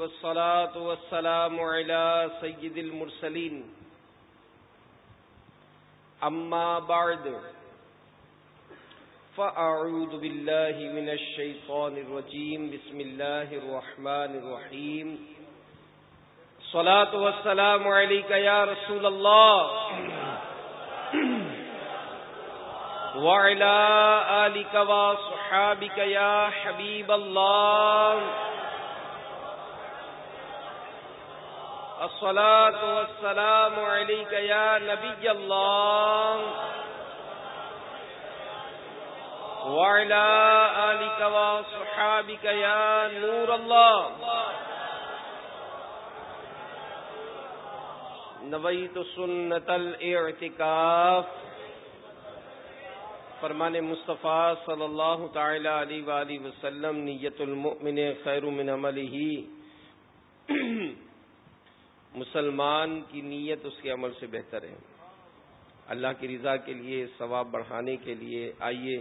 والصلاة والسلام على سيد المرسلين. أما بعد، فأعوذ بالله من الشيطان الرجيم. بسم الله الرحمن الرحيم. الصلاة والسلام عليك يا رسول الله. وعلى آلك وصحابك يا حبيب الله. الصلاة والسلام عليك يا نبي الله. وعلى آلك وصحابك يا نور الله. نويت سنة الاعتكاف. فرمان مصطفیٰ صلی اللہ تعالی علیہ وآلہ وسلم نیت المؤمن خیر من عملہ مسلمان کی نیت اس کے عمل سے بہتر ہے۔ اللہ کی رضا کے لیے، ثواب بڑھانے کے لیے آئیے،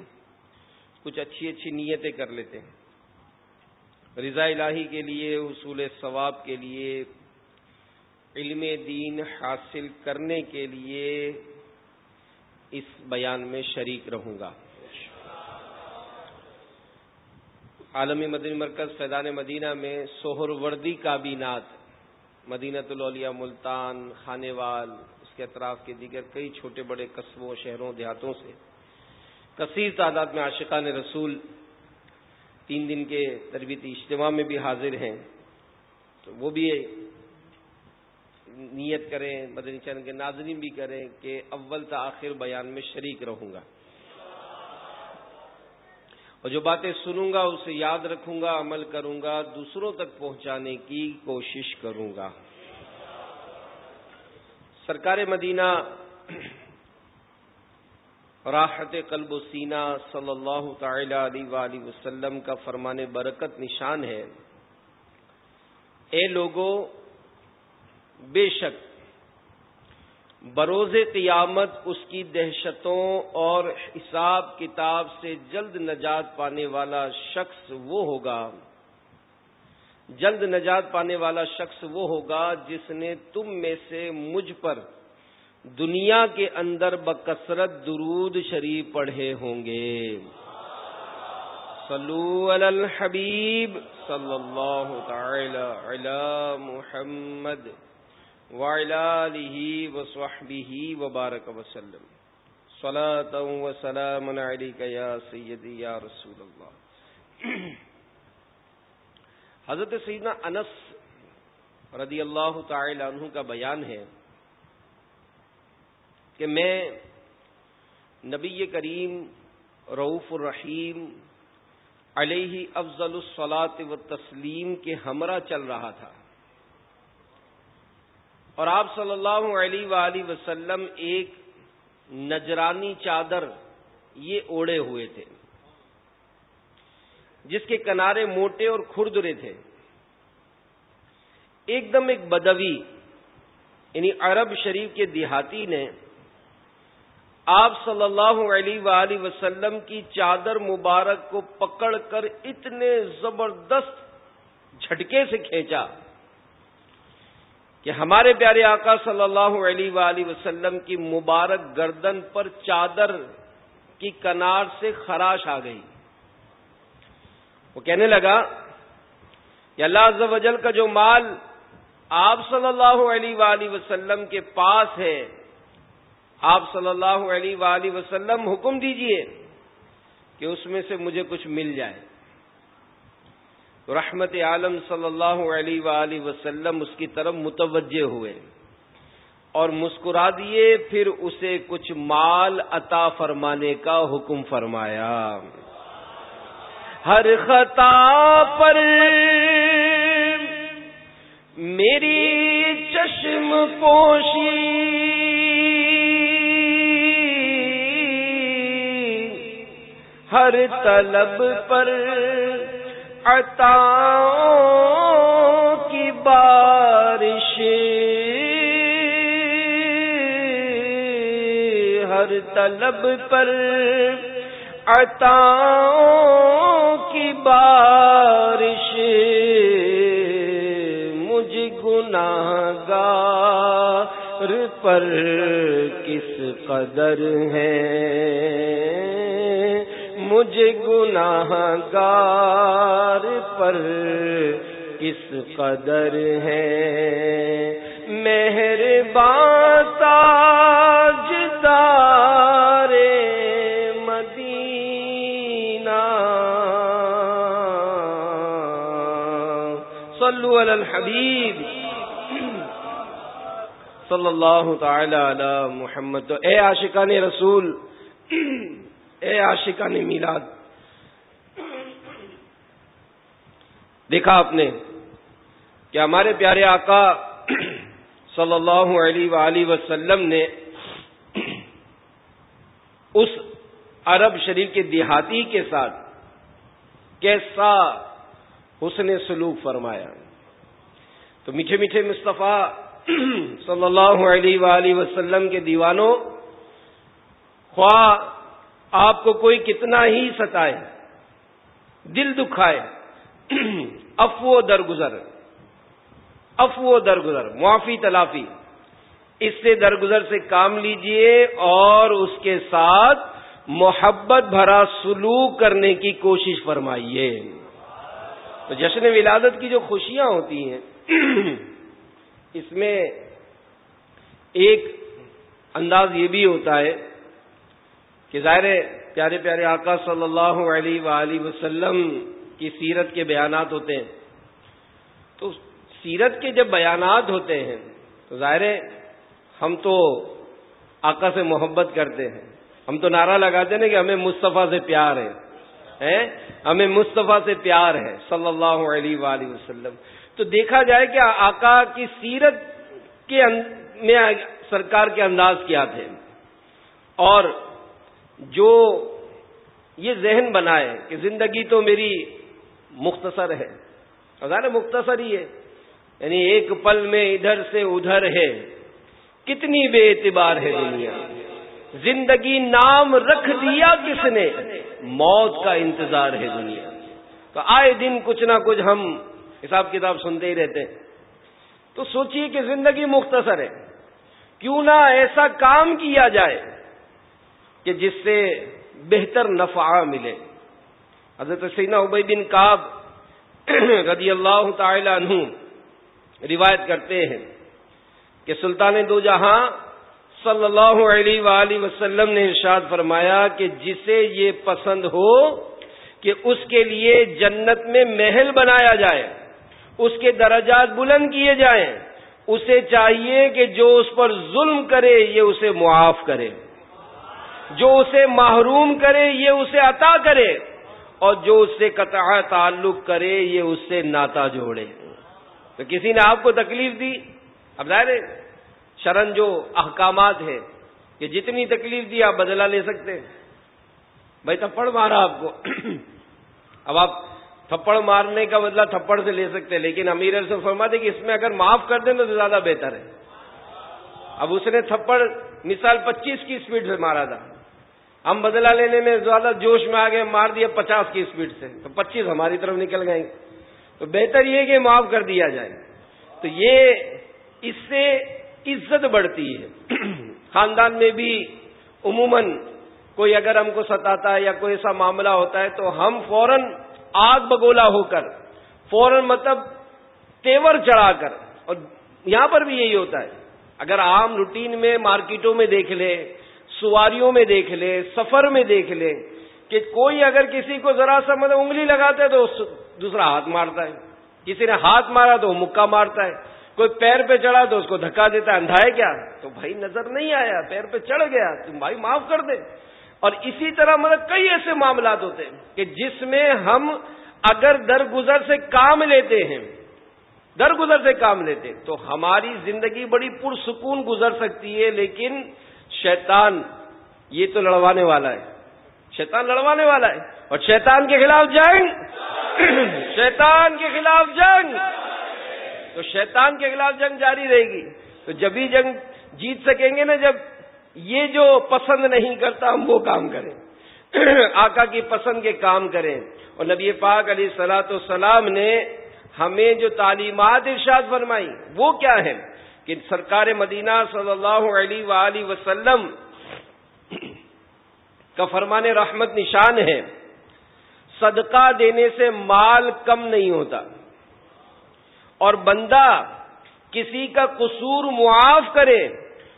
کچھ اچھی اچھی نیتیں کر لیتے ہیں۔ رضا الہی کے لیے حصول ثواب کے لیے، علم دین حاصل کرنے کے لیے اس بیان میں شریک رہوں گا۔ عالمی مدنی مرکز فیضان مدینہ میں سہر وردی کابینات مدینہ الولیا ملتان خانے وال اس کے اطراف کے دیگر کئی چھوٹے بڑے قصبوں، شہروں، دیہاتوں سے۔ کثیر تعداد میں عاشقان رسول تین دن کے تربیتی اجتماع میں بھی حاضر ہیں۔ تو وہ بھی نیت کریں، مدنی چین کے ناظرین بھی کریں کہ اول تا آخر بیان میں شریک رہوں گا۔ اور جو باتیں سنوں گا اسے یاد رکھوں گا، عمل کروں گا، دوسروں تک پہنچانے کی کوشش کروں گا۔ سرکار مدینہ راحت قلب و سینہ صلی اللہ تعالی علیہ وآلہ وسلم کا فرمان برکت نشان ہے۔ اے لوگوں بے شک بروز قیامت اس کی دہشتوں اور حساب کتاب سے جلد نجات پانے والا شخص وہ ہوگا۔ جلد نجات پانے والا شخص وہ ہوگا جس نے تم میں سے مجھ پر دنیا کے اندر بکثرت درود شریف پڑھے ہوں گے۔ صلو علی الحبیب صلی اللہ تعالی علی محمد۔ وعلى وصحبه وبارك وسلم. صلاة وسلام عليك يا سيدي يا رسول الله. حضرت سیدنا انس رضی اللہ تعالی عنہ کا بیان ہے کہ میں نبی کریم رعف الرحیم علیہ افضل الصلاط و تسلیم کے ہمراہ چل رہا تھا۔ اور آپ صلی اللہ علیہ وآلہ وسلم ایک نجرانی چادر یہ اوڑے ہوئے تھے، جس کے کنارے موٹے اور کھردرے تھے۔ ایک دم ایک بدوی یعنی عرب شریف کے دیہاتی نے آپ صلی اللہ علیہ وآلہ وسلم کی چادر مبارک کو پکڑ کر اتنے زبردست جھٹکے سے کھینچا۔ کہ ہمارے پیارے آقا صلی اللہ علیہ وآلہ وسلم کی مبارک گردن پر چادر کی کنار سے خراش آ گئی۔ وہ کہنے لگا کہ اللہ عز و جل کا جو مال آپ صلی اللہ علیہ وآلہ وسلم کے پاس ہے، آپ صلی اللہ علیہ وآلہ وسلم حکم دیجیے کہ اس میں سے مجھے کچھ مل جائے۔ رحمت عالم صلی اللہ علیہ وآلہ وسلم اس کی طرف متوجہ ہوئے اور مسکرا دیے، پھر اسے کچھ مال عطا فرمانے کا حکم فرمایا۔ ہر خطا پر میری چشم پوشی۔ ہر طلب پر عطا کی بارش ہر طلب پر عطا کی بارش گناہ گار پر کس قدر ہے مجھ گناہ گار پر کس قدر ہے؟ مہربان تاجدار مدینہ۔ صلو علی الحبیب۔ صلی اللہ تعالی علی محمد۔ اے عاشقان رسول اے عاشقہ نے میلاد۔ دیکھا آپ نے کہ ہمارے پیارے آقا صلی اللہ علیہ وآلہ وسلم نے اس عرب شریف کے دیہاتی کے ساتھ کیسا حسن سلوک فرمایا۔ تو میٹھے میٹھے مصطفیٰ صلی اللہ علیہ وآلہ وسلم کے دیوانوں، خواہ آپ کو کوئی کتنا ہی ستائے، دل دکھائے افو درگزر افو درگزر، معافی، تلافی، اس سے درگزر سے کام لیجیے اور اس کے ساتھ محبت بھرا سلوک کرنے کی کوشش فرمائیے۔ تو جشن ولادت کی جو خوشیاں ہوتی ہیں، اس میں ایک انداز یہ بھی ہوتا ہے کہ ظاہر پیارے پیارے آقا صلی اللہ علیہ وآلہ وسلم کی سیرت کے بیانات ہوتے ہیں۔ تو سیرت کے جب بیانات ہوتے ہیں، تو ظاہر ہم تو آقا سے محبت کرتے ہیں۔ ہم تو نعرہ لگاتے ہیں کہ ہمیں مصطفیٰ سے پیار ہے۔ ہمیں مصطفیٰ سے پیار ہے، صلی اللہ علیہ وآلہ وسلم۔ تو دیکھا جائے کہ آقا کی سیرت کے میں سرکار کے انداز کیا تھے۔ اور جو یہ ذہن بنائے کہ زندگی تو میری مختصر ہے۔ ظاہر مختصر ہی ہے۔ یعنی ایک پل میں ادھر سے ادھر ہے۔ کتنی بے اعتبار ہے دنیا۔ زندگی نام رکھ دیا کس نے؟ موت کا انتظار ہے دنیا۔ تو آئے دن کچھ نہ کچھ ہم حساب کتاب سنتے ہی رہتے ہیں۔ تو سوچیے کہ زندگی مختصر ہے۔ کیوں نہ ایسا کام کیا جائے۔ کہ جس سے بہتر نفع ملے۔ حضرت سینا ابئی بن کاب رضی اللہ تعالی عنہ روایت کرتے ہیں کہ سلطان دو جہاں صلی اللہ علیہ وآلہ وسلم نے ارشاد فرمایا کہ جسے یہ پسند ہو کہ اس کے لیے جنت میں محل بنایا جائے، اس کے درجات بلند کیے جائیں، اسے چاہیے کہ جو اس پر ظلم کرے، یہ اسے معاف کرے۔ جو اسے محروم کرے یہ اسے عطا کرے اور جو اس سے قطع تعلق کرے یہ اس سے ناتا جوڑے تو کسی نے آپ کو تکلیف دی؟ اب ظاہر شرن جو احکامات ہے کہ جتنی تکلیف دی آپ بدلا لے سکتے بھائی، تھپڑ مارا آپ کو۔ اب آپ تھپڑ مارنے کا بدلہ تھپڑ سے لے سکتے لیکن امیر سے فرما دے کہ اس میں اگر معاف کر دیں تو زیادہ بہتر ہے۔ اب اس نے تھپڑ مثال پچیس کی اسپیڈ سے مارا تھا۔ ہم بدلہ لینے میں زیادہ جوش میں آگے مار دیا پچاس کی اسپیڈ سے، تو پچیس ہماری طرف نکل گئے تو بہتر یہ کہ معاف کر دیا جائے۔ تو یہ اس سے عزت بڑھتی ہے۔ خاندان میں بھی عموماً کوئی اگر ہم کو ستاتا ہے یا کوئی ایسا معاملہ ہوتا ہے تو ہم فوراً آگ بگولا ہو کر، فوراً مطلب تیور چڑھا کر، اور یہاں پر بھی یہی ہوتا ہے۔ اگر عام روٹین میں مارکیٹوں میں دیکھ لے سواریوں میں دیکھ لے، سفر میں دیکھ لے، کہ کوئی اگر کسی کو ذرا سا مطلب انگلی لگاتا ہے تو دوسرا ہاتھ مارتا ہے۔ کسی نے ہاتھ مارا تو وہ مکہ مارتا ہے۔ کوئی پیر پہ چڑھا تو اس کو دھکا دیتا ہے۔ اندھا ہے کیا؟ تو بھائی نظر نہیں آیا، پیر پہ چڑھ گیا۔ تم بھائی معاف کر دے۔ اور اسی طرح مطلب کئی ایسے معاملات ہوتے ہیں کہ جس میں ہم اگر درگزر سے کام لیتے ہیں، درگزر سے کام لیتے تو ہماری زندگی بڑی پرسکون گزر سکتی ہے، لیکن شیطان یہ تو لڑوانے والا ہے۔ شیطان لڑوانے والا ہے۔ اور شیطان کے خلاف جنگ۔ شیطان کے خلاف جنگ۔ تو شیطان کے خلاف جنگ جاری رہے گی۔ تو جب ہی جنگ جیت سکیں گے نا، جب یہ جو پسند نہیں کرتا، ہم وہ کام کریں۔ آقا کی پسند کے کام کریں۔ اور نبی پاک علیہ سلاۃ السلام نے ہمیں جو تعلیمات ارشاد فرمائی، وہ کیا ہے کہ سرکار مدینہ صلی اللہ علیہ وآلہ وسلم کا فرمان رحمت نشان ہے، صدقہ دینے سے مال کم نہیں ہوتا۔ اور بندہ کسی کا قصور معاف کرے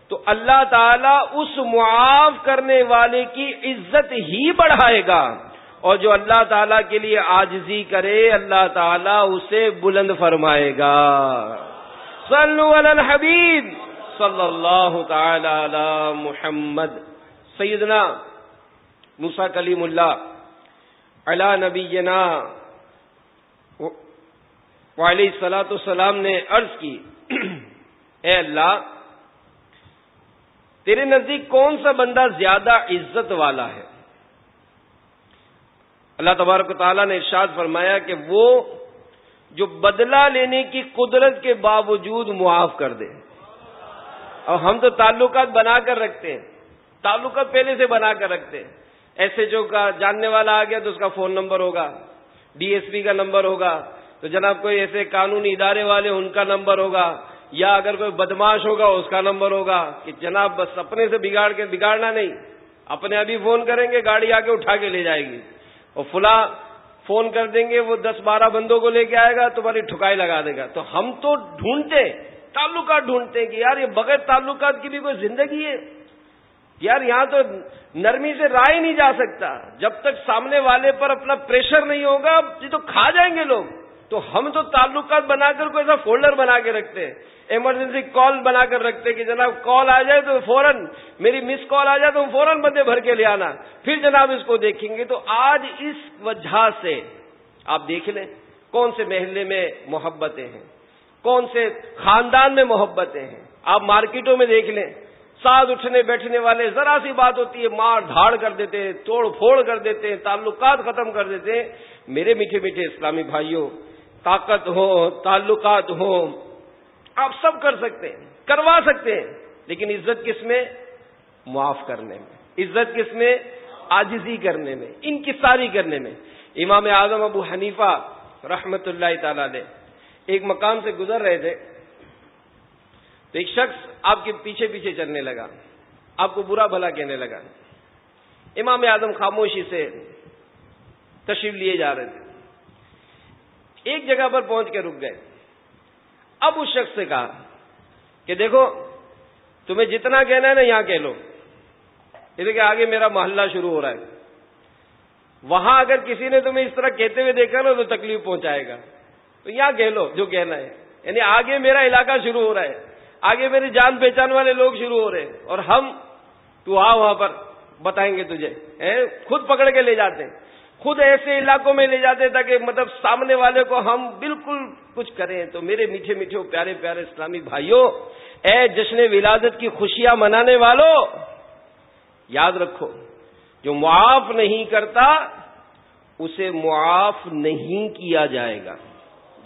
تو اللہ تعالیٰ اس معاف کرنے والے کی عزت ہی بڑھائے گا۔ اور جو اللہ تعالیٰ کے لیے آجزی کرے، اللہ تعالیٰ اسے بلند فرمائے گا۔ صلو علی الحبیب صلی اللہ تعالی علی محمد. سیدنا موسا کلیم اللہ علا نبی علیہ سلاۃ السلام نے عرض کی، اے اللہ، تیرے نزدیک کون سا بندہ زیادہ عزت والا ہے؟ اللہ تبارک و تعالیٰ نے ارشاد فرمایا کہ وہ جو بدلہ لینے کی قدرت کے باوجود معاف کر دے۔ اور ہم تو تعلقات بنا کر رکھتے ہیں۔ تعلقات پہلے سے بنا کر رکھتے ہیں۔ ایسے جو کا جاننے والا آ گیا تو اس کا فون نمبر ہوگا۔ ڈی ایس پی کا نمبر ہوگا۔ تو جناب کوئی ایسے قانونی ادارے والے ان کا نمبر ہوگا۔ یا اگر کوئی بدماش ہوگا، اس کا نمبر ہوگا۔ کہ جناب بس اپنے سے بگاڑ کے بگاڑنا نہیں۔ اپنے ابھی فون کریں گے، گاڑی آ کے اٹھا کے لے جائے گی۔ اور فلاں فون کر دیں گے، وہ دس بارہ بندوں کو لے کے آئے گا، تمہاری ٹھکائی لگا دے گا۔ تو ہم تو ڈھونڈتے، تعلقات ڈھونڈتے ہیں کہ یار یہ بغیر تعلقات کی بھی کوئی زندگی ہے؟ یار یہاں تو نرمی سے رائے نہیں جا سکتا۔ جب تک سامنے والے پر اپنا پریشر نہیں ہوگا، یہ تو کھا جائیں گے لوگ۔ تو ہم تو تعلقات بنا کر کوئی ایسا فولڈر بنا کے رکھتے ہیں۔ ایمرجنسی کال بنا کر رکھتے کہ جناب کال آ جائے تو فوراً میری مس کال آ جائے تو فوراً بندے بھر کے لے آنا۔ پھر جناب اس کو دیکھیں گے۔ تو آج اس وجہ سے آپ دیکھ لیں کون سے محلے میں محبتیں ہیں، کون سے خاندان میں محبتیں ہیں۔ آپ مارکیٹوں میں دیکھ لیں، ساتھ اٹھنے بیٹھنے والے ذرا سی بات ہوتی ہے، مار دھاڑ کر دیتے ہیں، توڑ پھوڑ کر دیتے ہیں، تعلقات ختم کر دیتے ہیں۔ میرے میٹھے میٹھے اسلامی بھائیوں طاقت ہو، تعلقات ہو، آپ سب کر سکتے ہیں، کروا سکتے ہیں، لیکن عزت کس میں؟ معاف کرنے میں، عزت کس میں؟ آجزی کرنے میں ان کی ساری کرنے میں۔ امام اعظم ابو حنیفہ رحمت اللہ تعالی علیہ ایک مقام سے گزر رہے تھے، تو ایک شخص آپ کے پیچھے پیچھے چلنے لگا، آپ کو برا بھلا کہنے لگا۔ امام اعظم خاموشی سے تشریف لیے جا رہے تھے۔ ایک جگہ پر پہنچ کے رک گئے۔ اب اس شخص سے کہا کہ دیکھو، تمہیں جتنا کہنا ہے نا، یہاں کہہ لو۔ کہ آگے میرا محلہ شروع ہو رہا ہے۔ وہاں اگر کسی نے تمہیں اس طرح کہتے ہوئے دیکھا نا، تو تکلیف پہنچائے گا۔ تو یہاں کہہ لو جو کہنا ہے۔ یعنی آگے میرا علاقہ شروع ہو رہا ہے۔ آگے میری جان پہچان والے لوگ شروع ہو رہے ہیں۔ اور ہم تو آ وہاں پر، بتائیں گے تجھے۔ خود پکڑ کے لے جاتے ہیں۔ خود ایسے علاقوں میں لے جاتے تاکہ مطلب سامنے والے کو ہم بالکل کچھ کریں تو میرے میٹھے میٹھے پیارے پیارے اسلامی بھائیوں، اے جشن ولادت کی خوشیاں منانے والوں یاد رکھو، جو معاف نہیں کرتا، اسے معاف نہیں کیا جائے گا۔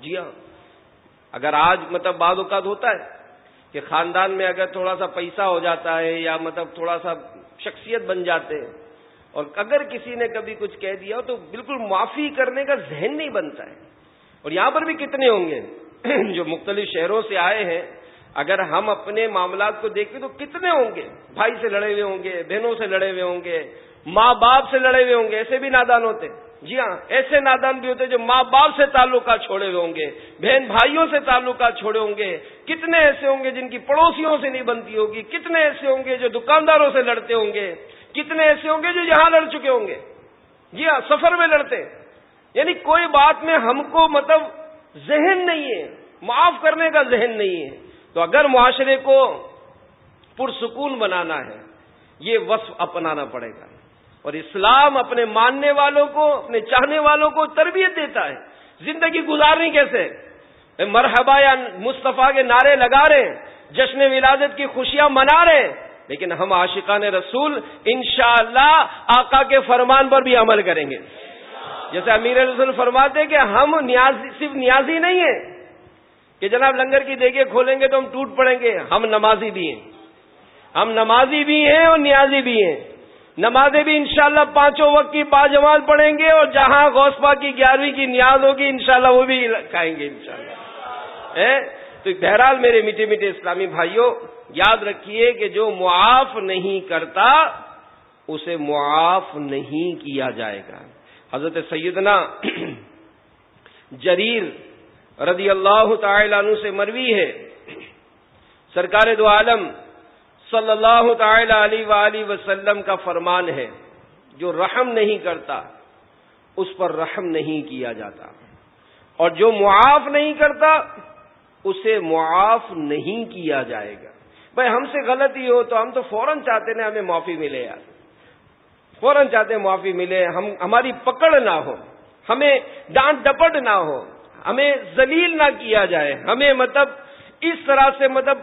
جی ہاں اگر آج مطلب بعض اوقات ہوتا ہے کہ خاندان میں اگر تھوڑا سا پیسہ ہو جاتا ہے یا مطلب تھوڑا سا شخصیت بن جاتے ہیں اور اگر کسی نے کبھی کچھ کہہ دیا تو بالکل معافی کرنے کا ذہن نہیں بنتا ہے۔ اور یہاں پر بھی کتنے ہوں گے؟ جو مختلف شہروں سے آئے ہیں، اگر ہم اپنے معاملات کو دیکھیں تو کتنے ہوں گے؟ بھائی سے لڑے ہوئے ہوں گے، بہنوں سے لڑے ہوئے ہوں گے، ماں باپ سے لڑے ہوئے ہوں گے، ایسے بھی نادان ہوتے۔ جی ہاں ایسے نادان بھی ہوتے جو ماں باپ سے تعلقات چھوڑے ہوئے ہوں گے، بہن بھائیوں سے تعلقات چھوڑے ہوں گے۔ کتنے ایسے ہوں گے جن کی پڑوسیوں سے نہیں بنتی ہوگی؟ کتنے ایسے ہوں گے جو دکانداروں سے لڑتے ہوں گے؟ کتنے ایسے ہوں گے جو یہاں لڑ چکے ہوں گے۔ جی ہاں سفر میں لڑتے یعنی کوئی بات میں ہم کو مطلب ذہن نہیں ہے، معاف کرنے کا ذہن نہیں ہے۔ تو اگر معاشرے کو پرسکون بنانا ہے، یہ وصف اپنانا پڑے گا۔ اور اسلام اپنے ماننے والوں کو، اپنے چاہنے والوں کو تربیت دیتا ہے۔ زندگی گزارنی کیسے؟ مرحبا یا مصطفیٰ کے نعرے لگا رہے جشن ولادت کی خوشیاں منا رہے لیکن ہم عاشقان رسول انشاءاللہ اللہ آقا کے فرمان پر بھی عمل کریں گے۔ جیسے امیر رسول فرماتے کہ ہم نیازی، صرف نیازی نہیں ہیں کہ جناب لنگر کی دیکھے کھولیں گے تو ہم ٹوٹ پڑیں گے۔ ہم نمازی بھی ہیں۔ ہم نمازی بھی ہیں اور نیازی بھی ہیں۔ نمازیں بھی انشاءاللہ پانچوں وقت کی باجماعت پڑھیں گے اور جہاں غوثبا کی گیارہویں کی نیاز ہوگی انشاءاللہ وہ بھی کھائیں گے انشاءاللہ۔ تو بہرحال میرے میٹھے میٹھے اسلامی بھائیوں یاد رکھیے کہ جو معاف نہیں کرتا، اسے معاف نہیں کیا جائے گا۔ حضرت سیدنا جریر رضی اللہ تعالی عنہ سے مروی ہے۔ سرکار دو عالم صلی اللہ تعالی علیہ وآلہ وسلم کا فرمان ہے، جو رحم نہیں کرتا، اس پر رحم نہیں کیا جاتا۔ اور جو معاف نہیں کرتا اسے معاف نہیں کیا جائے گا۔ بھائی، ہم سے غلطی ہو تو ہم تو فوراً چاہتے ہیں ہمیں معافی ملے یار۔ فوراً چاہتے ہیں معافی ملے، ہم، ہماری پکڑ نہ ہو، ہمیں ڈانٹ ڈپٹ نہ ہو، ہمیں ذلیل نہ کیا جائے، ہمیں مطلب اس طرح سے مطلب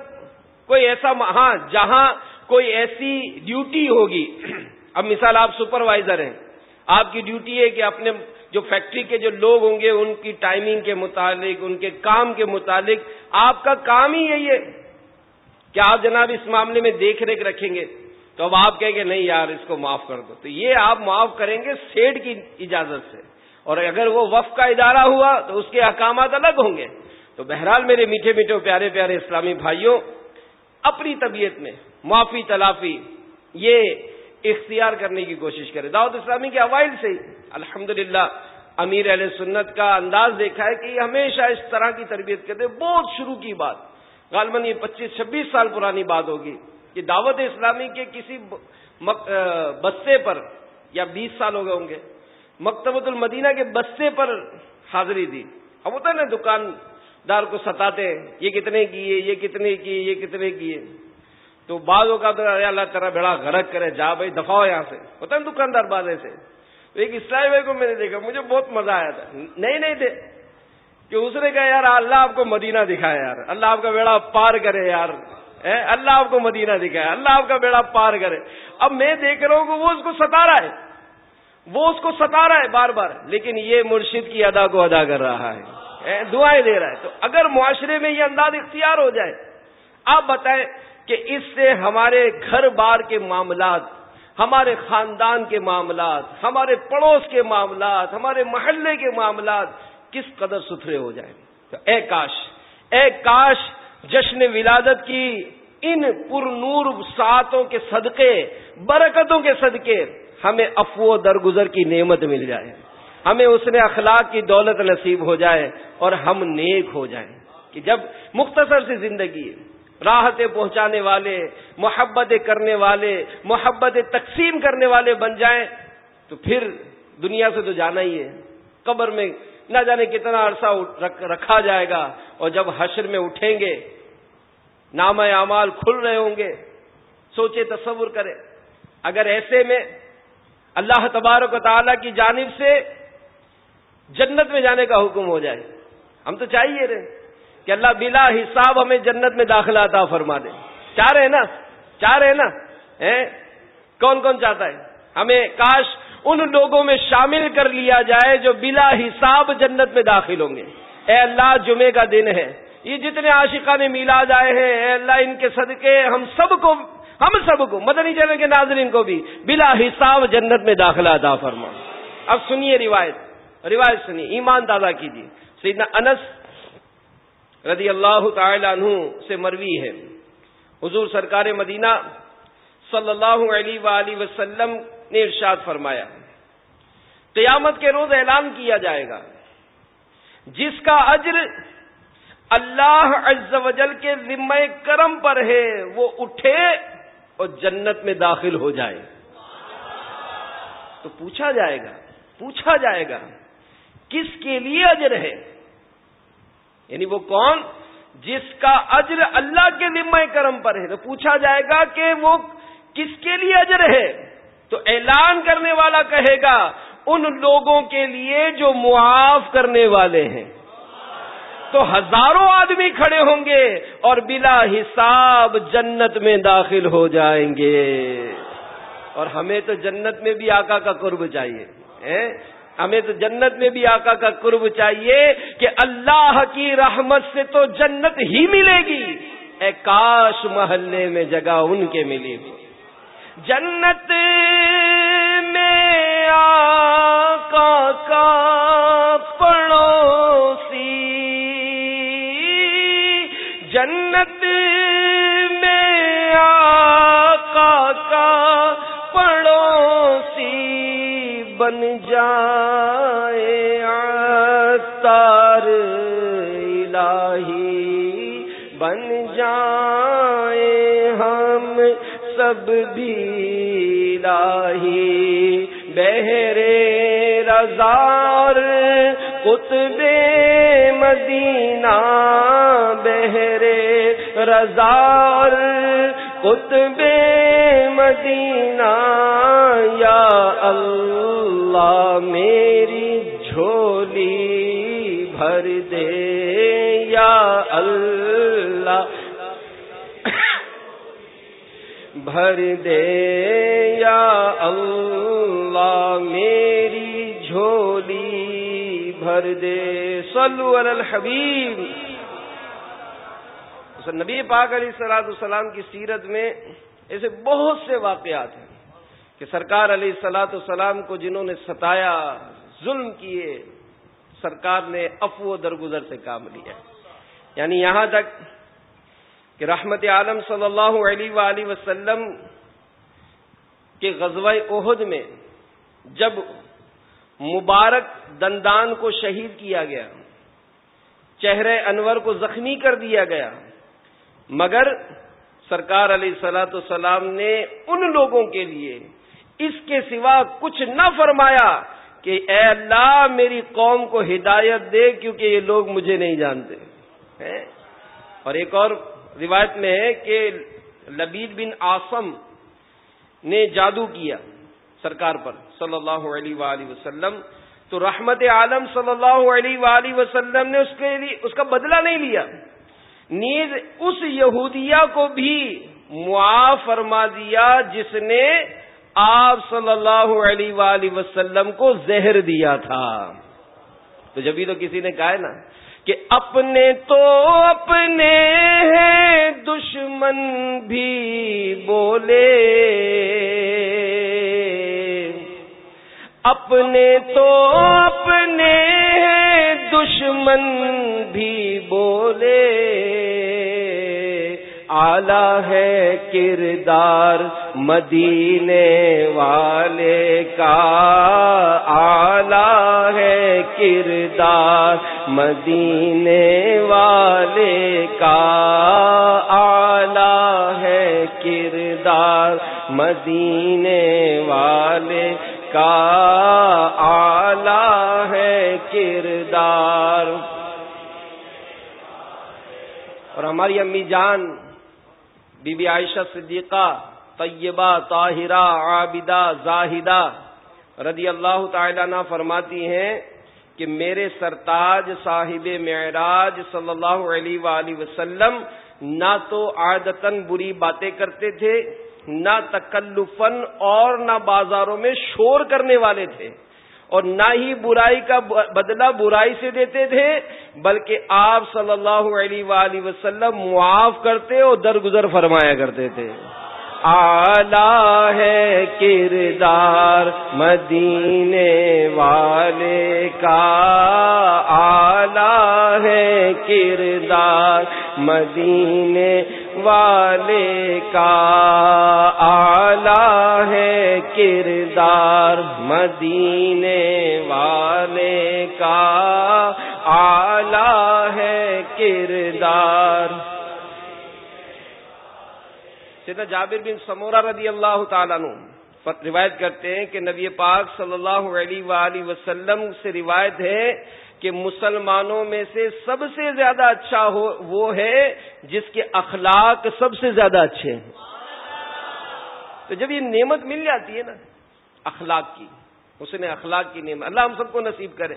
کوئی ایسا ہاں جہاں کوئی ایسی ڈیوٹی ہوگی۔ اب مثال آپ سپروائزر ہیں۔ آپ کی ڈیوٹی ہے کہ اپنے جو فیکٹری کے جو لوگ ہوں گے، ان کی ٹائمنگ کے متعلق، ان کے کام کے متعلق، آپ کا کام ہی یہی ہے۔ کہ آپ جناب اس معاملے میں دیکھ ریکھ رکھیں گے؟ تو اب آپ کہیں گے، نہیں یار، اس کو معاف کر دو۔ تو یہ آپ معاف کریں گے سیٹ کی اجازت سے۔ اور اگر وہ وف کا ادارہ ہوا تو اس کے احکامات الگ ہوں گے۔ تو بہرحال میرے میٹھے میٹھے پیارے پیارے اسلامی بھائیوں، اپنی طبیعت میں معافی، تلافی، یہ اختیار کرنے کی کوشش کرے۔ دعوت اسلامی کے اوائل سے ہی الحمد امیر علیہ سنت کا انداز دیکھا ہے کہ یہ ہمیشہ اس طرح کی تربیت کرتے بہت شروع کی بات۔ غالباً یہ پچیس چھبیس سال پرانی بات ہوگی کہ دعوت اسلامی کے کسی بستے پر یا بیس سال ہو گئے ہوں گے، مکتبۃ المدینہ کے بستے پر حاضری دی۔ اب ہوتا ہے نا دکاندار کو ستاتے یہ کتنے کیے یہ کتنے کیے یہ کتنے کیے تو بعضوں کا تو اللہ تعالیٰ بڑا غرق کرے، جا بھائی، دفاع یہاں سے۔ ہوتا ہے دکاندار باز ایسے ایک اسلائی بھائی کو میں نے دیکھا، مجھے بہت مزہ آیا تھا۔ نہیں نہیں تھے کہ اس نے کہا، یار، اللہ آپ کو مدینہ دکھایا یار۔ اللہ آپ کا بیڑا پار کرے یار۔ اللہ آپ کو مدینہ دکھائے۔ اللہ آپ کا بیڑا پار کرے۔ اب میں دیکھ رہا ہوں کہ وہ اس کو ستا رہا ہے۔ وہ اس کو ستا رہا ہے بار بار۔ لیکن یہ مرشد کی ادا کو ادا کر رہا ہے۔ دعائیں دے رہا ہے۔ تو اگر معاشرے میں یہ انداز اختیار ہو جائے، آپ بتائیں کہ اس سے ہمارے گھر بار کے معاملات، ہمارے خاندان کے معاملات، ہمارے پڑوس کے معاملات، ہمارے محلے کے معاملات کس قدر ستھرے ہو جائیں۔ تو اے کاش اے کاش جشن ولادت کی ان پر نور ساتوں کے صدقے، برکتوں کے صدقے ہمیں افو درگزر کی نعمت مل جائے۔ ہمیں اس نے اخلاق کی دولت نصیب ہو جائے اور ہم نیک ہو جائیں۔ کہ جب مختصر سی زندگی ہے راحتیں پہنچانے والے، محبتیں کرنے والے محبت تقسیم کرنے والے بن جائیں، تو پھر دنیا سے تو جانا ہی ہے۔ قبر میں نہ جانے کتنا عرصہ رکھا جائے گا، اور جب حشر میں اٹھیں گے، نام اعمال کھل رہے ہوں گے، سوچے تصور کرے اگر ایسے میں اللہ تبارک و تعالی کی جانب سے جنت میں جانے کا حکم ہو جائے، ہم تو چاہیے رہے۔ کہ اللہ بلا حساب ہمیں جنت میں داخلہ عطا فرما دے۔ چاہ رہے نا؟ چاہ رہے نا؟ کون کون چاہتا ہے؟ ہمیں کاش ان لوگوں میں شامل کر لیا جائے جو بلا حساب جنت میں داخل ہوں گے۔ اے اللہ جمعے کا دن ہے۔ یہ جتنے عاشقہ نے میلاد آئے ہیں، اے اللہ، ان کے صدقے ہم سب کو، ہم سب کو، مدنی چینل کے ناظرین کو بھی بلا حساب جنت میں داخلہ ادا فرما۔ اب سنیے روایت۔ روایت سنیے، ایمان دادا کیجیے۔ سیدنا انس رضی اللہ تعالی عنہ سے مروی ہے۔ حضور سرکار مدینہ صلی اللہ علیہ وآلہ وسلم نے ارشاد فرمایا، قیامت کے روز اعلان کیا جائے گا، جس کا اجر اللہ عز و جل کے ذمہ کرم پر ہے، وہ اٹھے اور جنت میں داخل ہو جائے۔ تو پوچھا جائے گا، پوچھا جائے گا، کس کے لیے اجر ہے؟ یعنی وہ کون؟ جس کا اجر اللہ کے ذمہ کرم پر ہے۔ تو پوچھا جائے گا کہ وہ کس کے لیے اجر ہے؟ تو اعلان کرنے والا کہے گا، ان لوگوں کے لیے جو معاف کرنے والے ہیں۔ تو ہزاروں آدمی کھڑے ہوں گے اور بلا حساب جنت میں داخل ہو جائیں گے۔ اور ہمیں تو جنت میں بھی آقا کا قرب چاہیے۔ ہمیں تو جنت میں بھی آقا کا قرب چاہیے کہ اللہ کی رحمت سے تو جنت ہی ملے گی۔ اے کاش محلے میں جگہ ان کے ملے گی جنت آقا کا پڑوسی۔ جنت بن جائے تار الہی بن جائے ہم سب بھی لاہی بہرے رزار قطب مدینہ بہرے رزار قطب مدینہ یا اللہ میری جھولی بھر دے، یا اللہ بھر دے، یا اللہ میری جھولی بھر دے۔ صلو علی الحبیب۔ نبی پاک علیہ سلاد السلام کی سیرت میں ایسے بہت سے واقعات ہیں۔ کہ سرکار علیہ سلاۃ السلام کو جنہوں نے ستایا، ظلم کیے، سرکار نے افو درگزر سے کام لیا۔ یعنی یہاں تک کہ رحمت عالم صلی اللہ علیہ وآلہ وسلم کے غزوہ عہد میں جب مبارک دندان کو شہید کیا گیا، چہرے انور کو زخمی کر دیا گیا، مگر سرکار علیہ سلاۃ السلام نے ان لوگوں کے لیے اس کے سوا کچھ نہ فرمایا کہ اے اللہ میری قوم کو ہدایت دے کیونکہ یہ لوگ مجھے نہیں جانتے۔ اور ایک اور روایت میں ہے کہ لبید بن آسم نے جادو کیا سرکار پر صلی اللہ علیہ وآلہ وسلم۔ تو رحمت عالم صلی اللہ علیہ وآلہ وسلم نے اس کے لیے اس کا بدلہ نہیں لیا۔ نیز اس یہودیہ کو بھی معاف فرما دیا جس نے آپ صلی اللہ علیہ وآلہ وسلم کو زہر دیا تھا۔ تو جبھی تو کسی نے کہا ہے نا کہ اپنے تو اپنے ہیں، دشمن بھی بولے۔ اپنے تو اپنے ہیں، دشمن بھی بولے۔ آلہ ہے کردار مدینے والے کا آلہ ہے کردار مدینے والے کا آلہ ہے کردار مدینے والے کا آلہ ہے کردار اور ہماری امی جان بی بی عائشہ صدیقہ طیبہ، طاہرہ، عابدہ، زاہدہ رضی اللہ تعالی نہ فرماتی ہیں کہ میرے سرتاج صاحب معراج صلی اللہ علیہ وآلہ وسلم نہ تو عادتن بری باتیں کرتے تھے، نہ تکلفن اور نہ بازاروں میں شور کرنے والے تھے اور نہ ہی برائی کا بدلہ برائی سے دیتے تھے، بلکہ آپ صلی اللہ علیہ وآلہ وسلم معاف کرتے اور درگزر فرمایا کرتے تھے۔ آلہ ہے کردار مدینے والے کا۔ آلہ ہے کردار مدینے والے کا۔ آلہ ہے کردار مدینے والے کا۔ آلہ ہے کردار سیدنا جابر بن سمورہ رضی اللہ تعالیٰ نو روایت کرتے ہیں کہ نبی پاک صلی اللہ علیہ وآلہ وسلم سے روایت ہے کہ مسلمانوں میں سے سب سے زیادہ اچھا ہو وہ ہے جس کے اخلاق سب سے زیادہ اچھے ہیں۔ تو جب یہ نعمت مل جاتی ہے نا، اخلاق کی، اس نے اخلاق کی نعمت، اللہ ہم سب کو نصیب کرے۔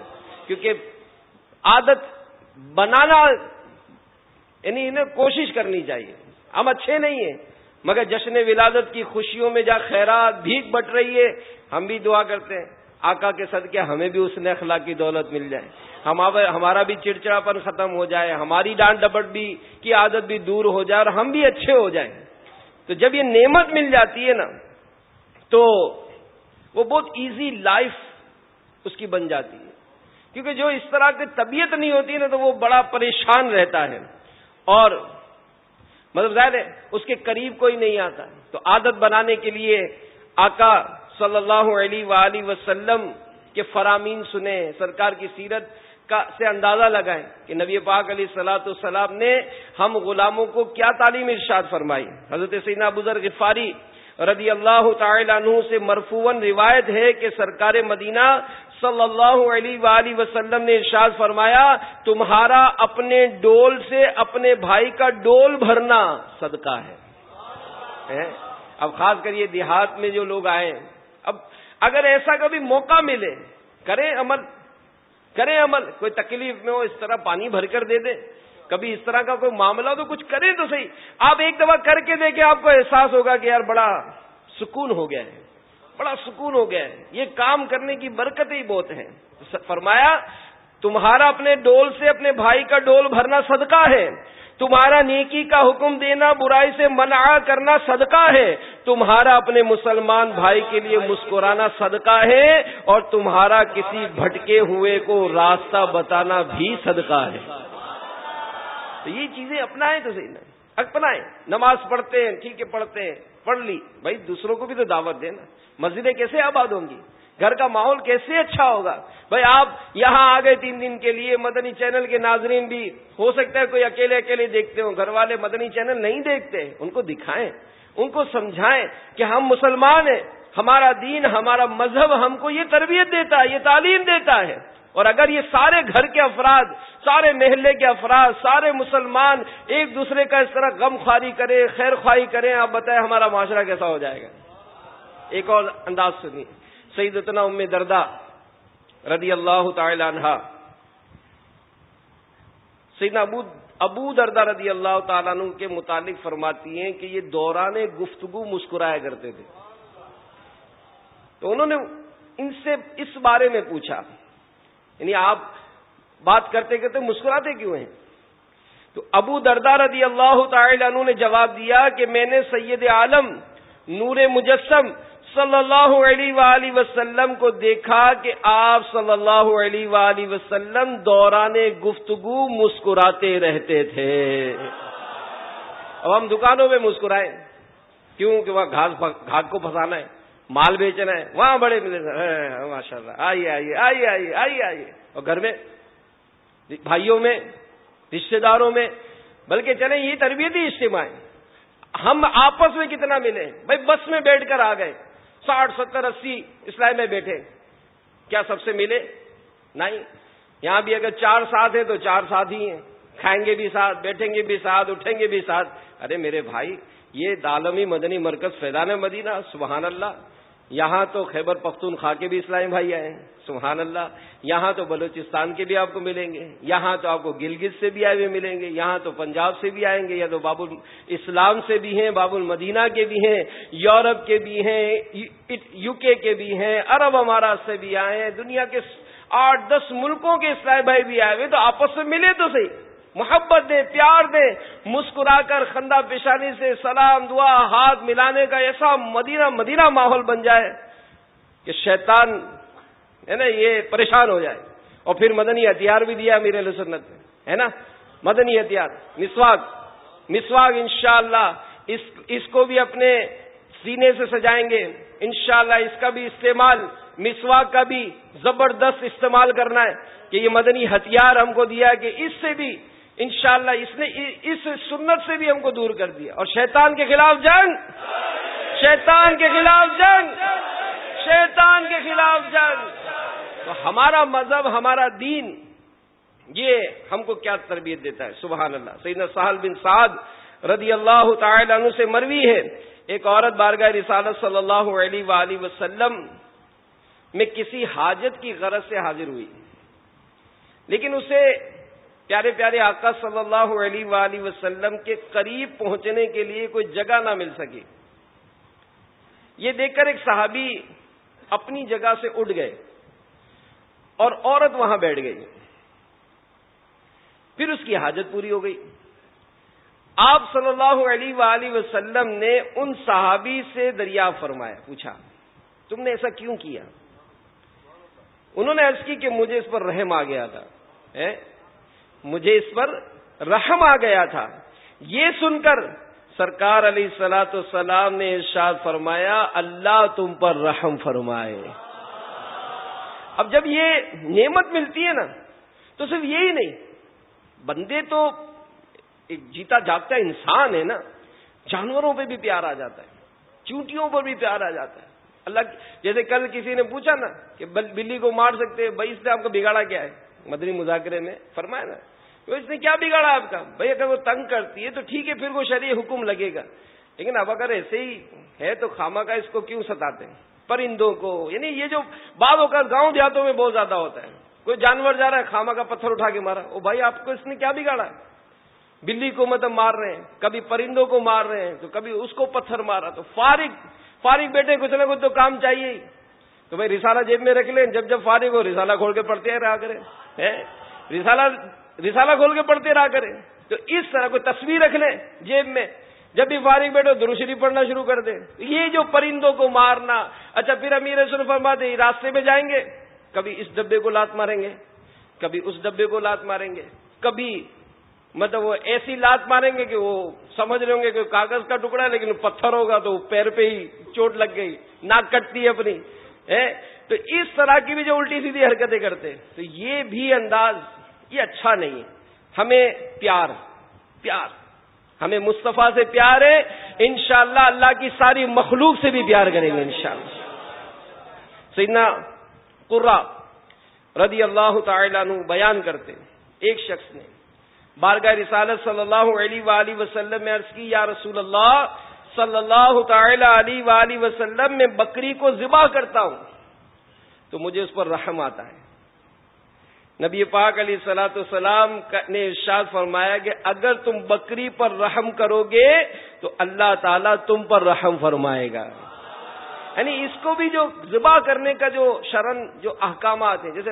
کیونکہ عادت بنانا یعنی انہیں کوشش کرنی چاہیے۔ ہم اچھے نہیں ہیں۔ مگر جشن ولادت کی خوشیوں میں جا خیرات بھیک بٹ رہی ہے، ہم بھی دعا کرتے ہیں۔ آقا کے صدقے ہمیں بھی اس نے اخلاق کی دولت مل جائے۔ ہمارا بھی چڑچڑاپن ختم ہو جائے، ہماری ڈانٹ ڈپٹ بھی کی عادت بھی دور ہو جائے اور ہم بھی اچھے ہو جائیں۔ تو جب یہ نعمت مل جاتی ہے نا، تو وہ بہت ایزی لائف اس کی بن جاتی ہے۔ کیونکہ جو اس طرح کی طبیعت نہیں ہوتی نا، تو وہ بڑا پریشان رہتا ہے۔ اور مطلب ظاہر ہے، اس کے قریب کوئی نہیں آتا۔ تو عادت بنانے کے لیے آقا صلی اللہ علیہ وآلہ وسلم کے فرامین سنیں، سرکار کی سیرت کا سے اندازہ لگائیں کہ نبی پاک علیہ سلاۃ السلام نے ہم غلاموں کو کیا تعلیم ارشاد فرمائی۔ حضرت سینا بزر غفاری رضی اللہ تعالی عنہ سے مرفون روایت ہے کہ سرکار مدینہ صلی اللہ علیہ وآلہ وسلم نے ارشاد فرمایا، تمہارا اپنے ڈول سے اپنے بھائی کا ڈول بھرنا صدقہ ہے۔ اب خاص کر یہ دیہات میں جو لوگ آئے، اب اگر ایسا کبھی موقع ملے، کریں عمل کریں عمل، کوئی تکلیف میں ہو، اس طرح پانی بھر کر دے دے کبھی اس طرح کا کوئی معاملہ تو کچھ کریں تو صحیح۔ آپ ایک دفعہ کر کے دیکھیں، آپ کو احساس ہوگا کہ یار بڑا سکون ہو گیا ہے۔ بڑا سکون ہو گیا ہے۔ یہ کام کرنے کی برکتیں ہی بہت ہیں۔ فرمایا، تمہارا اپنے ڈول سے اپنے بھائی کا ڈول بھرنا صدقہ ہے۔ تمہارا نیکی کا حکم دینا، برائی سے منع کرنا صدقہ ہے۔ تمہارا اپنے مسلمان بھائی کے لیے مسکرانا صدقہ ہے۔ اور تمہارا کسی بھٹکے ہوئے کو راستہ بتانا بھی صدقہ ہے۔ تو یہ چیزیں اپنائیں تو صحیح نہیں اپنائیں نماز پڑھتے ہیں، ٹھیک ہے، پڑھتے ہیں، پڑھ لی۔ بھائی، دوسروں کو بھی تو دعوت دینا مسجدیں کیسے آباد ہوں گی؟ گھر کا ماحول کیسے اچھا ہوگا؟ بھائی، آپ یہاں آ گئے تین دن کے لیے، مدنی چینل کے ناظرین بھی ہو سکتا ہے، کوئی اکیلے اکیلے دیکھتے ہوں، گھر والے مدنی چینل نہیں دیکھتے، ان کو دکھائیں، ان کو سمجھائیں کہ ہم مسلمان ہیں، ہمارا دین، ہمارا مذہب ہم کو یہ تربیت دیتا ہے، یہ تعلیم دیتا ہے۔ اور اگر یہ سارے گھر کے افراد، سارے محلے کے افراد، سارے مسلمان ایک دوسرے کا اس طرح غم خواری کرے خیر خواہی کریں، آپ بتائیں ہمارا معاشرہ کیسا ہو جائے گا؟ ایک اور انداز سنی سیدتنا ام دردا رضی اللہ تعالی عنہ سیدنا ابو ابو دردا رضی اللہ تعالیٰ عنہ کے متعلق فرماتی ہیں کہ یہ دوران گفتگو مسکرایا کرتے تھے۔ تو انہوں نے ان سے اس بارے میں پوچھا۔ یعنی آپ بات کرتے کرتے مسکراتے کیوں ہیں؟ تو ابو دردا رضی اللہ تعالی عنہ نے جواب دیا کہ میں نے سید عالم نور مجسم صلی اللہ علیہ وآلہ وسلم کو دیکھا کہ آپ صلی اللہ علیہ وآلہ وسلم دوران گفتگو مسکراتے رہتے تھے۔ اب ہم دکانوں میں مسکرائیں۔ کیوں؟ کہ وہاں گھاس گھاگ کو پھنسانا ہے۔ مال بیچنا ہے۔ وہاں بڑے ملے ماشاء اللہ آئیے آئیے آئیے آئیے آئیے آئیے۔ اور گھر میں، بھائیوں میں رشتے داروں میں، بلکہ چلیں، یہ تربیتی اجتماع ہم آپس میں کتنا ملے؟ بھائی، بس میں بیٹھ کر آ گئے۔ ساٹھ، ستر، اسی اسلائی میں بیٹھے۔ کیا سب سے ملے؟ نہیں۔ یہاں بھی اگر چار ساتھ ہیں تو چار ساتھ ہی ہیں۔ کھائیں گے بھی ساتھ، بیٹھیں گے بھی ساتھ، اٹھیں گے بھی ساتھ۔ ارے میرے بھائی، یہ دالمی مدنی مرکز فیضان مدینہ سبحان اللہ۔ یہاں تو خیبر پختونخوا کے بھی اسلامی بھائی آئے ہیں، سبحان اللہ۔ یہاں تو بلوچستان کے بھی آپ کو ملیں گے، یہاں تو آپ کو گلگت سے بھی آئے ہوئے ملیں گے، یہاں تو پنجاب سے بھی آئیں گے، یا تو باب اسلام سے بھی ہیں، باب المدینہ کے بھی ہیں، یورپ کے بھی ہیں یو کے کے بھی ہیں، عرب امارات سے بھی آئے ہیں، دنیا کے آٹھ دس ملکوں کے اسلامی بھائی بھی آئے ہوئے، تو آپس میں ملے تو صحیح۔ محبت دیں، پیار دیں مسکرا کر خندہ پیشانی سے سلام، دعا، ہاتھ ملانے کا ایسا مدینہ مدینہ ماحول بن جائے کہ شیطان ہے نا یہ پریشان ہو جائے۔ اور پھر مدنی ہتھیار بھی دیا میرے سنت نے، ہے نا؟ مدنی ہتھیار، مسواک مسواک انشاءاللہ، اس اس کو بھی اپنے سینے سے سجائیں گے۔ انشاءاللہ اس کا بھی استعمال، مسواک کا بھی زبردست استعمال کرنا ہے کہ یہ مدنی ہتھیار ہم کو دیا کہ اس سے بھی انشاءاللہ اس نے اس سنت سے بھی ہم کو دور کر دیا اور شیطان کے خلاف جنگ! شیطان کے خلاف جنگ! شیطان کے خلاف جنگ! تو ہمارا مذہب، ہمارا دین، یہ ہم کو کیا تربیت دیتا ہے؟ سبحان اللہ! سیدنا سہل بن سعد رضی اللہ تعالی عنہ سے مروی ہے۔ ایک عورت بارگاہ رسالت صلی اللہ علیہ وآلہ وسلم میں کسی حاجت کی غرض سے حاضر ہوئی۔ لیکن اسے پیارے پیارے آقا صلی اللہ علیہ وآلہ وسلم کے قریب پہنچنے کے لیے کوئی جگہ نہ مل سکی یہ دیکھ کر ایک صحابی اپنی جگہ سے اٹھ گئے اور عورت وہاں بیٹھ گئی۔ پھر اس کی حاجت پوری ہو گئی۔ آپ صلی اللہ علیہ وآلہ وسلم نے ان صحابی سے دریا فرمایا، پوچھا، تم نے ایسا کیوں کیا؟ انہوں نے عرض کی کہ مجھے اس پر رحم آ گیا تھا مجھے اس پر رحم آ گیا تھا۔ یہ سن کر سرکار علی سلاۃ السلام نے ارشاد فرمایا، اللہ تم پر رحم فرمائے۔ اب جب یہ نعمت ملتی ہے نا، تو صرف یہی نہیں، بندے تو ایک جیتا جاگتا انسان ہے نا، جانوروں پہ بھی پیار آ جاتا ہے، چونٹیوں پر بھی پیار آ جاتا ہے۔ اللہ جیسے کل کسی نے پوچھا نا کہ بلی کو مار سکتے بھائی اس نے آپ کا بگاڑا کیا ہے؟ مدنی مذاکرے میں فرمایا نا۔ اس نے کیا بگاڑا آپ کا؟ بھائی اگر وہ تنگ کرتی ہے تو ٹھیک ہے، پھر وہ شریع حکم لگے گا۔ لیکن اب اگر ایسے ہی ہے تو خامہ کا اس کو کیوں ستاتے ہیں؟ پرندوں کو۔ یعنی یہ جو بعض اوقات گاؤں دیہاتوں میں بہت زیادہ ہوتا ہے۔ کوئی جانور جا رہا ہے، خامہ کا پتھر اٹھا کے مارا۔ وہ بھائی، آپ کو اس نے کیا بگاڑا؟ ہے بلی کو مطلب مار رہے ہیں۔ کبھی پرندوں کو مار رہے ہیں تو کبھی اس کو پتھر مارا۔ تو فارغ فارغ بیٹے کچھ نہ کچھ تو کام چاہیے ہی۔ تو بھائی رسالہ جیب میں رکھ لیں، جب جب فارغ ہو رسالہ کھول کے پڑھتے رہا کریں۔ رسالہ رسالہ کھول کے پڑھتے رہا کریں۔ تو اس طرح کوئی تصویر رکھ لیں جیب میں۔ جب بھی فارغ بیٹھو دروشری پڑھنا شروع کر دیں۔ یہ جو پرندوں کو مارنا اچھا پھر امیر فرما دے راستے میں جائیں گے۔ کبھی اس ڈبے کو لات ماریں گے، کبھی اس ڈبے کو لات ماریں گے۔ کبھی مطلب وہ ایسی لات ماریں گے کہ وہ سمجھ رہے ہوں گے کہ کاغذ کا ٹکڑا ہے، لیکن پتھر ہوگا تو پیر پہ ہی چوٹ لگ گئی، ناک کٹتی ہے اپنی۔ تو اس طرح کی بھی جو الٹی سیدھی حرکتیں کرتے تو یہ بھی انداز، یہ اچھا نہیں ہے۔ ہمیں پیار پیار۔ ہمیں مصطفیٰ سے پیار ہے، انشاءاللہ اللہ کی ساری مخلوق سے بھی پیار کریں گے، انشاءاللہ۔ سیدنا قرا رضی اللہ تعالیٰ عنہ بیان کرتے ایک شخص نے بارگاہ رسالت صلی اللہ علیہ وآلہ وسلم میں عرض کی، یا رسول اللہ صلی اللہ تعالی علیہ وآلہ وسلم میں بکری کو ذبح کرتا ہوں، تو مجھے اس پر رحم آتا ہے۔ نبی پاک علیہ سلاۃ السلام نے ارشاد فرمایا کہ اگر تم بکری پر رحم کرو گے تو اللہ تعالیٰ تم پر رحم فرمائے گا۔ یعنی اس کو بھی جو ذبح کرنے کا جو شرن، جو احکامات ہیں، جیسے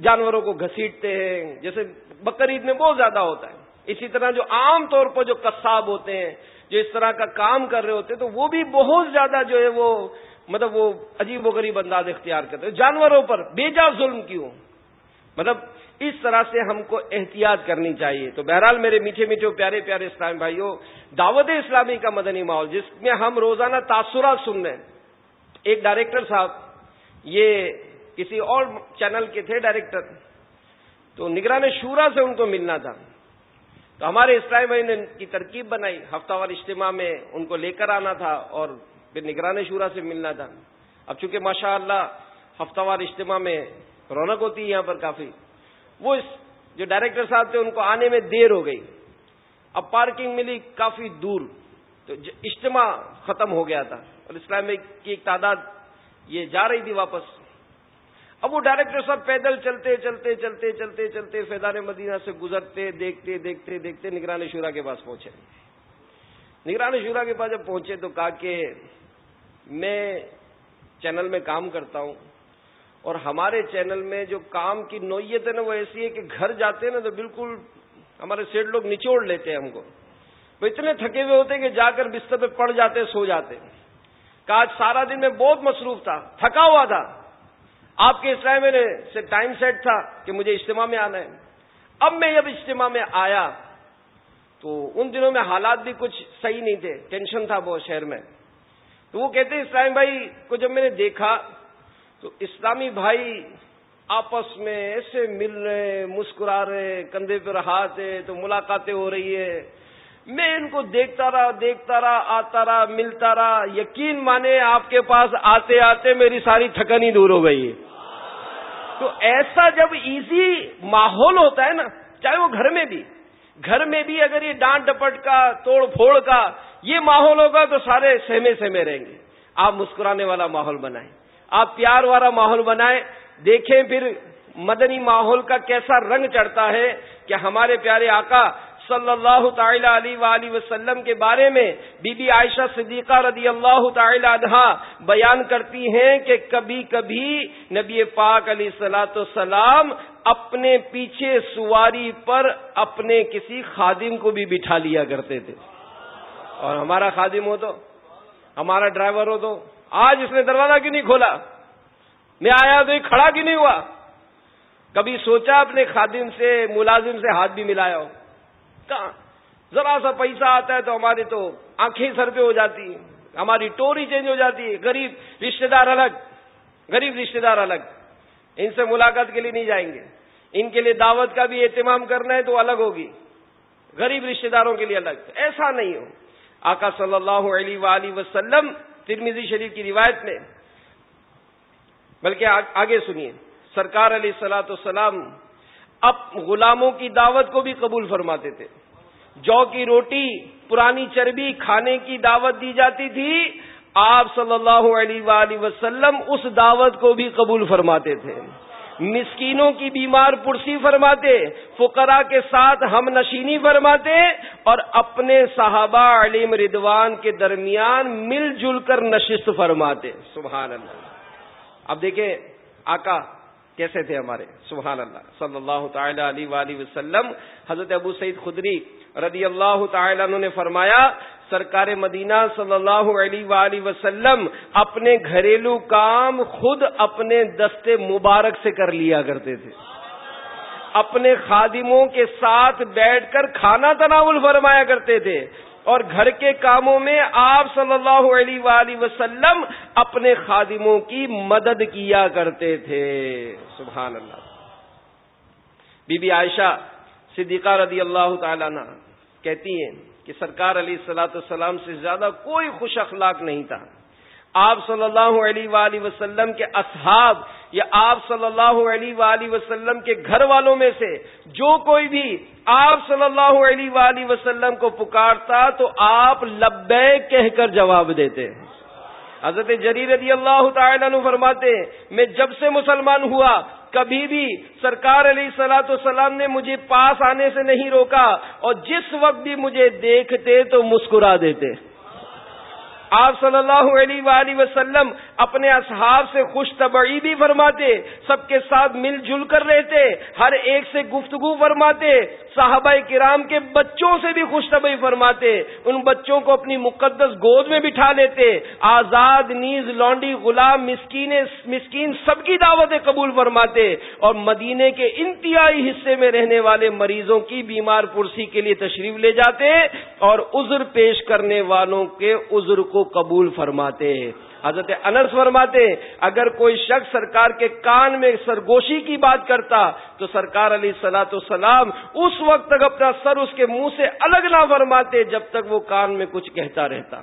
جانوروں کو گھسیٹتے ہیں، جیسے بقرعید میں بہت زیادہ ہوتا ہے۔ اسی طرح جو عام طور پر جو قصاب ہوتے ہیں جو اس طرح کا کام کر رہے ہوتے تو وہ بھی بہت زیادہ جو ہے وہ مطلب وہ عجیب و غریب انداز اختیار کرتے ہیں۔ جانوروں پر بے جا ظلم کیوں؟ مطلب اس طرح سے ہم کو احتیاط کرنی چاہیے۔ تو بہرحال میرے میٹھے میٹھے پیارے پیارے اسلام بھائیوں، دعوت اسلامی کا مدنی ماحول، جس میں ہم روزانہ تاثرات سن رہے ہیں۔ ایک ڈائریکٹر صاحب، یہ کسی اور چینل کے تھے ڈائریکٹر، تو نگران شورا سے ان کو ملنا تھا۔ تو ہمارے اسلام بھائی نے ان کی ترکیب بنائی، ہفتہ وار اجتماع میں ان کو لے کر آنا تھا اور پھر نگران شورا سے ملنا تھا۔ اب چونکہ ماشاء اللہ ہفتہ وار اجتماع میں رونق ہوتی ہے یہاں پر کافی، وہ اس جو ڈائریکٹر صاحب تھے ان کو آنے میں دیر ہو گئی۔ اب پارکنگ ملی کافی دور، تو اجتماع ختم ہو گیا تھا۔ اور اسلام کی ایک تعداد یہ جا رہی تھی واپس۔ اب وہ ڈائریکٹر صاحب پیدل چلتے چلتے چلتے چلتے چلتے فیضان مدینہ سے گزرتے، دیکھتے دیکھتے دیکھتے نگران شورا کے پاس پہنچے۔ نگران شورا کے پاس جب پہنچے تو کہا کہ میں چینل میں کام کرتا ہوں اور ہمارے چینل میں جو کام کی نوعیت ہے نا وہ ایسی ہے کہ گھر جاتے ہیں نا تو بالکل ہمارے سیٹ لوگ نچوڑ لیتے ہیں ہم کو۔ وہ اتنے تھکے ہوئے ہوتے کہ جا کر بستر پہ پڑ جاتے، سو جاتے۔ کہا آج سارا دن میں بہت مصروف تھا، تھکا ہوا تھا۔ آپ کے اسلام میں سے ٹائم سیٹ تھا کہ مجھے اجتماع میں آنا ہے۔ اب میں جب اجتماع میں آیا تو ان دنوں میں حالات بھی کچھ صحیح نہیں تھے ٹینشن تھا بہت شہر میں۔ تو وہ کہتے اسلام بھائی کو جب میں نے دیکھا تو اسلامی بھائی آپس میں ایسے مل رہے، مسکرا رہے، کندھے پہ ہاتھ ہے تو ملاقاتیں ہو رہی ہے۔ میں ان کو دیکھتا رہا دیکھتا رہا، آتا رہا، ملتا رہا، یقین مانے آپ کے پاس آتے آتے میری ساری تھکنی دور ہو گئی ہے۔ تو ایسا جب ایزی ماحول ہوتا ہے نا، چاہے وہ گھر میں بھی، گھر میں بھی اگر یہ ڈانٹ ڈپٹ کا، توڑ پھوڑ کا یہ ماحول ہوگا تو سارے سہمے سہمے رہیں گے۔ آپ مسکرانے والا ماحول بنائیں۔ آپ پیار والا ماحول بنائیں۔ دیکھیں پھر مدنی ماحول کا کیسا رنگ چڑھتا ہے کہ ہمارے پیارے آقا صلی اللہ تعالی علیہ وآلہ وسلم کے بارے میں بی بی عائشہ صدیقہ رضی اللہ تعالی عنہ بیان کرتی ہیں کہ کبھی کبھی نبی پاک علیہ سلاۃ السلام اپنے پیچھے سواری پر اپنے کسی خادم کو بھی بٹھا لیا کرتے تھے۔ اور ہمارا خادم ہو تو، ہمارا ڈرائیور ہو تو، آج اس نے دروازہ کیوں نہیں کھولا؟ میں آیا تو یہ کھڑا کیوں نہیں ہوا؟ کبھی سوچا اپنے خادم سے، ملازم سے ہاتھ بھی ملایا ہو۔ کہاں؟ ذرا سا پیسہ آتا ہے تو ہماری تو آنکھیں سر پہ ہو جاتی ہیں۔ ہماری ٹوری چینج ہو جاتی ہے۔ غریب رشتے دار الگ، غریب رشتے دار الگ۔ ان سے ملاقات کے لیے نہیں جائیں گے۔ ان کے لیے دعوت کا بھی اہتمام کرنا ہے تو الگ ہوگی۔ غریب رشتے داروں کے لیے الگ۔ ایسا نہیں ہو۔ آقا صلی اللہ علیہ وآلہ وسلم ترمیزی شریف کی روایت میں، بلکہ آگے سنیے۔ سرکار علیہ السلاۃ السلام اب غلاموں کی دعوت کو بھی قبول فرماتے تھے۔ جو کی روٹی، پرانی چربی کھانے کی دعوت دی جاتی تھی، آپ صلی اللہ علیہ وآلہ وسلم اس دعوت کو بھی قبول فرماتے تھے۔ مسکینوں کی بیمار پرسی فرماتے، فقراء کے ساتھ ہم نشینی فرماتے اور اپنے صحابہ علیم ردوان کے درمیان مل جل کر نشست فرماتے۔ سبحان اللہ۔ اب دیکھیں، آقا کیسے تھے ہمارے؟ سبحان اللہ. صلی اللہ تعالی علیہ وآلہ وسلم. حضرت ابو سعید خدری رضی اللہ تعالی عنہ نے فرمایا، سرکار مدینہ صلی اللہ علیہ وآلہ وسلم اپنے گھریلو کام خود اپنے دستے مبارک سے کر لیا کرتے تھے۔ اپنے خادموں کے ساتھ بیٹھ کر کھانا تناول فرمایا کرتے تھے۔ اور گھر کے کاموں میں آپ صلی اللہ علیہ وآلہ وسلم اپنے خادموں کی مدد کیا کرتے تھے۔ سبحان اللہ۔ بی بی عائشہ صدیقہ رضی اللہ تعالی عنہ کہتی ہیں کہ سرکار علی سلاۃ السلام سے زیادہ کوئی خوش اخلاق نہیں تھا۔ آپ صلی اللہ علیہ وآلہ وسلم کے اصحاب یا آپ صلی اللہ علیہ وآلہ وسلم کے گھر والوں میں سے جو کوئی بھی آپ صلی اللہ علیہ وآلہ وسلم کو پکارتا تو آپ لبے کہہ کر جواب دیتے حضرت جری رضی اللہ تعالیٰ عنہ فرماتے میں جب سے مسلمان ہوا، کبھی بھی سرکار علیہ سلاۃ والسلام نے مجھے پاس آنے سے نہیں روکا اور جس وقت بھی مجھے دیکھتے تو مسکرا دیتے۔ آپ صلی اللہ علیہ وآلہ وسلم اپنے اصحاب سے خوش طبعی بھی فرماتے، سب کے ساتھ مل جل کر رہتے، ہر ایک سے گفتگو فرماتے، صحابہ کرام کے بچوں سے بھی خوش طبعی فرماتے، ان بچوں کو اپنی مقدس گود میں بٹھا لیتے، آزاد، نیز، لونڈی، غلام، مسکین مسکین، سب کی دعوتیں قبول فرماتے، اور مدینے کے انتہائی حصے میں رہنے والے مریضوں کی بیمار پرسی کے لیے تشریف لے جاتے، اور عذر پیش کرنے والوں کے عذر کو قبول فرماتے۔ حضرت انس فرماتے اگر کوئی شخص سرکار کے کان میں سرگوشی کی بات کرتا، تو سرکار علی سلاۃ السلام اس وقت تک اپنا سر اس کے منہ سے الگ نہ فرماتے جب تک وہ کان میں کچھ کہتا رہتا۔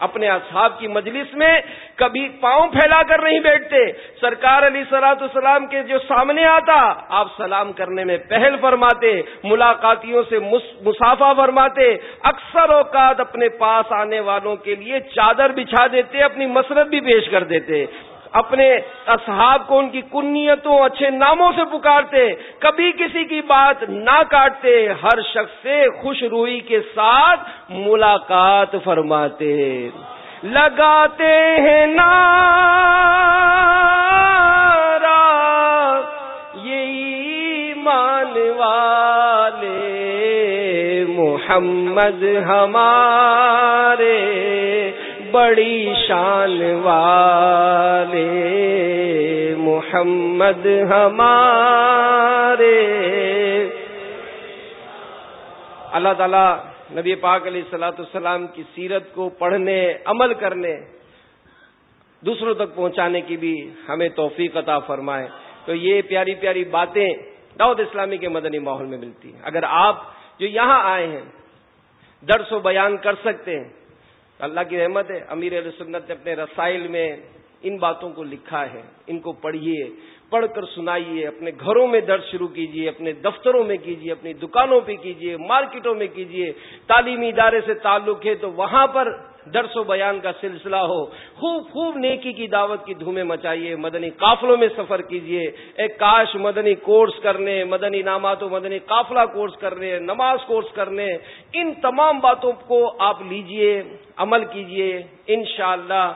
اپنے اصحاب کی مجلس میں کبھی پاؤں پھیلا کر نہیں بیٹھتے۔ سرکار علی سلاۃ السلام کے جو سامنے آتا، آپ سلام کرنے میں پہل فرماتے، ملاقاتیوں سے مسافہ فرماتے، اکثر اوقات اپنے پاس آنے والوں کے لیے چادر بچھا دیتے، اپنی مسرت بھی پیش کر دیتے۔ اپنے اصحاب کو ان کی کنیتوں اچھے ناموں سے پکارتے، کبھی کسی کی بات نہ کاٹتے، ہر شخص سے خوش روئی کے ساتھ ملاقات فرماتے۔ لگاتے ہیں نا یہی مان والے۔ محمد ہمارے بڑی شان والے محمد ہمارے۔ اللہ تعالی نبی پاک علیہ السلاۃ السلام کی سیرت کو پڑھنے، عمل کرنے، دوسروں تک پہنچانے کی بھی ہمیں توفیق عطا فرمائے۔ تو یہ پیاری پیاری باتیں دعوت اسلامی کے مدنی ماحول میں ملتی ہیں۔ اگر آپ جو یہاں آئے ہیں، درس و بیان کر سکتے ہیں اللہ کی رحمت ہے، امیر علیہ سنت نے اپنے رسائل میں ان باتوں کو لکھا ہے، ان کو پڑھیے پڑھ کر سنائیے، اپنے گھروں میں درد شروع کیجیے اپنے دفتروں میں کیجیے اپنی دکانوں پہ کیجیے مارکیٹوں میں کیجیے تعلیمی ادارے سے تعلق ہے تو وہاں پر درس و بیان کا سلسلہ ہو، خوب خوب نیکی کی دعوت کی دھومیں مچائیے، مدنی قافلوں میں سفر کیجیے، ایک کاش مدنی کورس کرنے، مدنی نامات و مدنی قافلہ کورس کرنے، نماز کورس کرنے، ان تمام باتوں کو آپ لیجیے عمل کیجیے، انشاءاللہ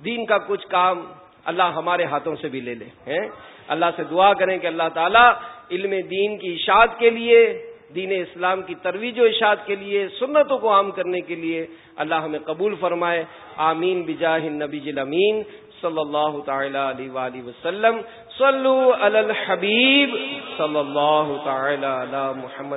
دین کا کچھ کام اللہ ہمارے ہاتھوں سے بھی لے لے اللہ سے دعا کریں کہ اللہ تعالیٰ علم دین کی اشاعت کے لیے دین اسلام کی ترویج و اشاعت کے لیے، سنتوں کو عام کرنے کے لیے اللہ ہمیں قبول فرمائے۔ آمین۔ بجاہ النبی امین صلی اللہ تعالی علیہ وآلہ وسلم۔ صلو علی الحبیب صلی اللہ تعالی علی محمد۔